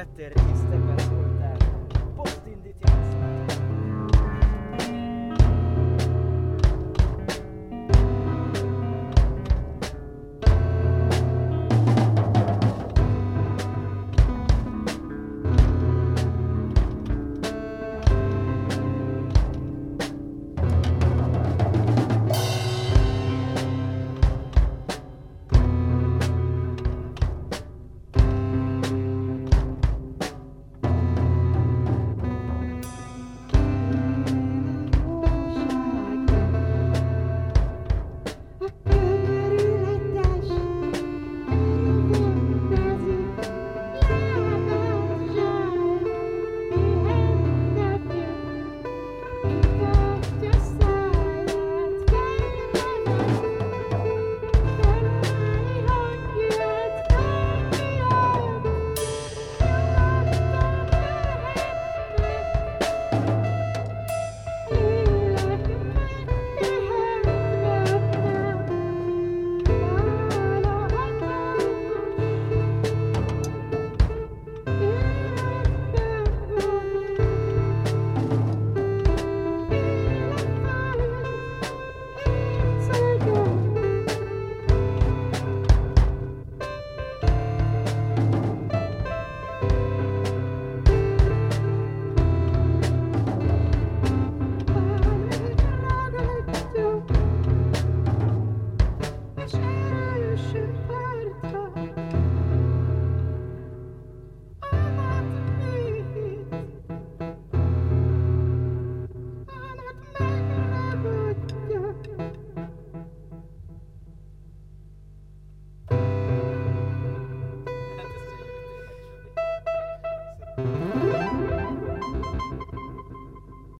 battere